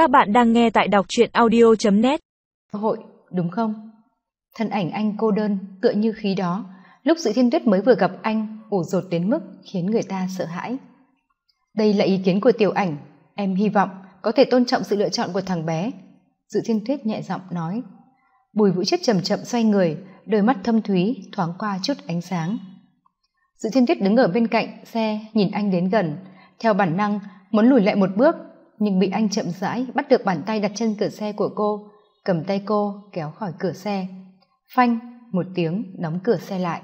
Các bạn đang nghe tại đọc truyện audio.net Hội, đúng không? Thân ảnh anh cô đơn, tựa như khí đó. Lúc dự thiên tuyết mới vừa gặp anh, ủ rột đến mức khiến người ta sợ hãi. Đây là ý kiến của tiểu ảnh, em hy vọng có thể tôn trọng sự lựa chọn của thằng bé. Dự thiên tuyết nhẹ giọng nói. Bùi vũ chết chậm chậm xoay người, đôi mắt thâm thúy thoáng qua chút ánh sáng. Dự thiên tuyết đứng ở bên cạnh xe nhìn anh đến gần, theo bản năng muốn lùi lại một bước nhưng bị anh chậm rãi bắt được bàn tay đặt chân cửa xe của cô, cầm tay cô kéo khỏi cửa xe. Phanh, một tiếng, đóng cửa xe lại.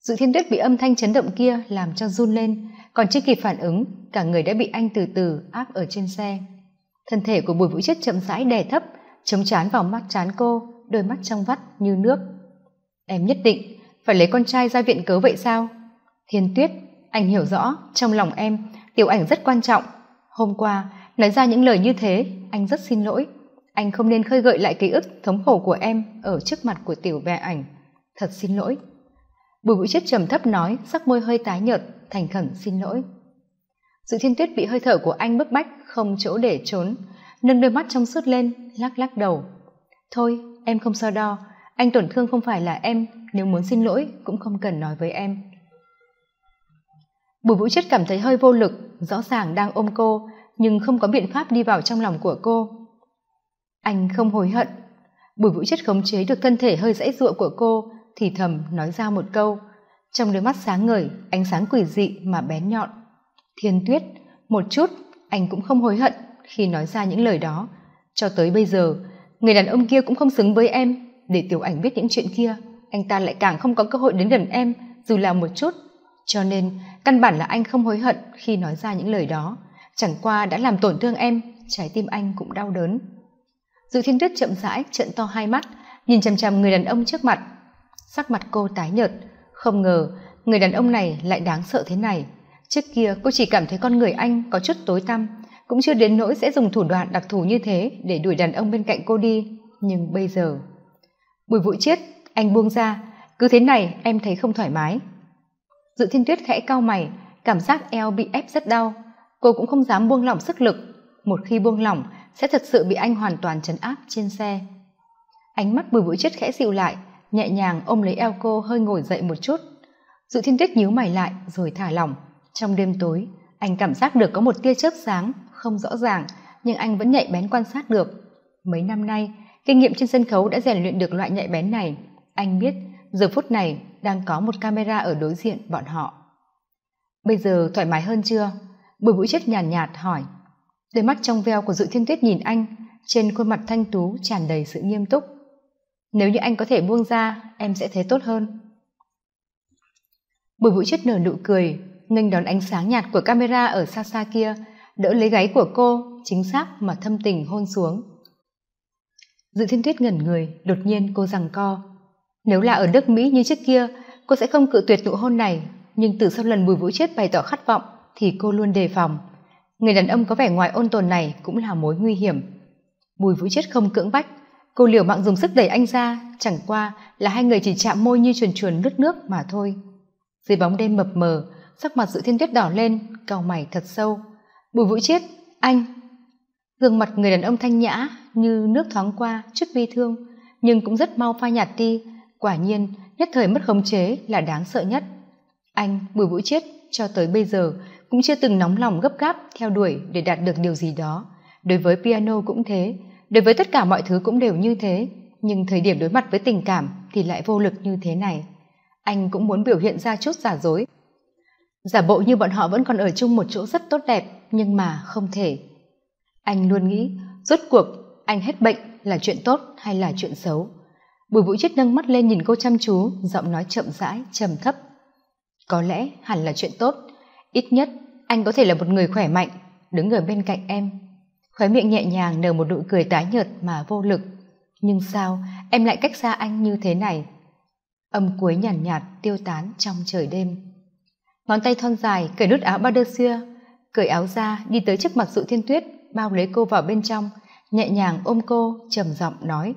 Dự thiên tuyết bị âm thanh chấn động kia làm cho run lên, còn chưa kịp phản ứng, cả người đã bị anh từ từ áp ở trên xe. Thân thể của bùi vũ chết chậm rãi đè thấp, chống chán vào mắt chán cô, đôi mắt trong vắt như nước. Em nhất định phải lấy con trai ra viện cớ vậy sao? Thiên tuyết, anh hiểu rõ, trong lòng em, tiểu ảnh rất quan trọng. Hôm qua nói ra những lời như thế, anh rất xin lỗi. Anh không nên khơi gợi lại ký ức thống khổ của em ở trước mặt của tiểu bè ảnh. Thật xin lỗi. Bùi Vũ chết trầm thấp nói, sắc môi hơi tái nhợt, thành khẩn xin lỗi. Dự thiên tuyết bị hơi thở của anh bức bách, không chỗ để trốn, nâng đôi mắt trong suốt lên, lắc lắc đầu. Thôi, em không so đo. Anh tổn thương không phải là em, nếu muốn xin lỗi cũng không cần nói với em. Bùi vũ chết cảm thấy hơi vô lực, rõ ràng đang ôm cô nhưng không có biện pháp đi vào trong lòng của cô. Anh không hối hận. Bùi vũ chết khống chế được thân thể hơi dãy giụa của cô, thì thầm nói ra một câu. Trong đôi mắt sáng ngời, ánh sáng quỷ dị mà bén nhọn. Thiên tuyết, một chút, anh cũng không hối hận khi nói ra những lời đó. Cho tới bây giờ, người đàn ông kia cũng không xứng với em. Để tiểu ảnh biết những chuyện kia, anh ta lại càng không có cơ hội đến gần em, dù là một chút. Cho nên, căn bản là anh không hối hận khi nói ra những lời đó chẳng qua đã làm tổn thương em, trái tim anh cũng đau đớn. Dự thiên tuyết chậm rãi trận to hai mắt, nhìn chằm chằm người đàn ông trước mặt. Sắc mặt cô tái nhợt, không ngờ người đàn ông này lại đáng sợ thế này. Trước kia cô chỉ cảm thấy con người anh có chút tối tăm, cũng chưa đến nỗi sẽ dùng thủ đoạn đặc thù như thế để đuổi đàn ông bên cạnh cô đi. Nhưng bây giờ bùi vũ chiết anh buông ra, cứ thế này em thấy không thoải mái. Dự thiên tuyết khẽ cau mày, cảm giác eo bị ép rất đau cô cũng không dám buông lỏng sức lực, một khi buông lỏng, sẽ thật sự bị anh hoàn toàn chấn áp trên xe. Ánh mắt bùi bụi chết khẽ dịu lại, nhẹ nhàng ôm lấy eo cô hơi ngồi dậy một chút. Dự thiên tuyết nhíu mày lại, rồi thả lỏng. Trong đêm tối, anh cảm giác được có một tia chớp sáng, không rõ ràng, nhưng anh vẫn nhạy bén quan sát được. Mấy năm nay, kinh nghiệm trên sân khấu đã rèn luyện được loại nhạy bén này. Anh biết, giờ phút này đang có một camera ở đối diện bọn họ. Bây giờ thoải mái hơn chưa? Bùi vũ chết nhàn nhạt, nhạt hỏi. Đôi mắt trong veo của dự thiên tuyết nhìn anh trên khuôn mặt thanh tú tràn đầy sự nghiêm túc. Nếu như anh có thể buông ra em sẽ thấy tốt hơn. Bùi vũ chết nở nụ cười nghênh đón ánh sáng nhạt của camera ở xa xa kia đỡ lấy gáy của cô chính xác mà thâm tình hôn xuống. Dự thiên tuyết ngẩn người đột nhiên cô rằng co. Nếu là ở nước mỹ như trước kia cô sẽ không cự tuyệt nụ hôn này nhưng từ sau lần bùi vũ chết bày tỏ khát vọng thì cô luôn đề phòng. Người đàn ông có vẻ ngoài ôn tồn này cũng là mối nguy hiểm. Bùi vũ chết không cưỡng bách, cô liều mạng dùng sức đẩy anh ra, chẳng qua là hai người chỉ chạm môi như chuồn chuồn lướt nước mà thôi. Dưới bóng đêm mập mờ, sắc mặt dự thiên tuyết đỏ lên, cau mày thật sâu. Bùi vũ chết anh. Gương mặt người đàn ông thanh nhã như nước thoáng qua, chút bi thương, nhưng cũng rất mau phai nhạt đi. Quả nhiên, nhất thời mất khống chế là đáng sợ nhất. Anh, bùi vũ chết cho tới bây giờ cũng chưa từng nóng lòng gấp gáp theo đuổi để đạt được điều gì đó. Đối với piano cũng thế, đối với tất cả mọi thứ cũng đều như thế, nhưng thời điểm đối mặt với tình cảm thì lại vô lực như thế này. Anh cũng muốn biểu hiện ra chút giả dối. Giả bộ như bọn họ vẫn còn ở chung một chỗ rất tốt đẹp, nhưng mà không thể. Anh luôn nghĩ, rốt cuộc, anh hết bệnh là chuyện tốt hay là chuyện xấu? Bùi vũ chết nâng mắt lên nhìn cô chăm chú, giọng nói chậm rãi, trầm thấp. Có lẽ hẳn là chuyện tốt, ít nhất anh có thể là một người khỏe mạnh đứng ở bên cạnh em. Khóe miệng nhẹ nhàng nở một nụ cười tái nhợt mà vô lực. Nhưng sao em lại cách xa anh như thế này? Âm cuối nhàn nhạt, nhạt tiêu tán trong trời đêm. Ngón tay thon dài cởi nút áo ba đơ xưa cởi áo ra đi tới trước mặt dụ thiên tuyết bao lấy cô vào bên trong nhẹ nhàng ôm cô trầm giọng nói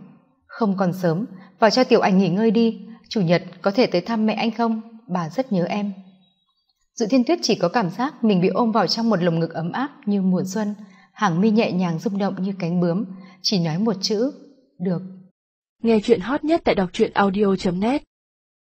không còn sớm vào cho tiểu ảnh nghỉ ngơi đi. Chủ nhật có thể tới thăm mẹ anh không? Bà rất nhớ em dự thiên tuyết chỉ có cảm giác mình bị ôm vào trong một lồng ngực ấm áp như mùa xuân. Hàng mi nhẹ nhàng rung động như cánh bướm, chỉ nói một chữ, được. Nghe chuyện hot nhất tại đọc truyện audio net.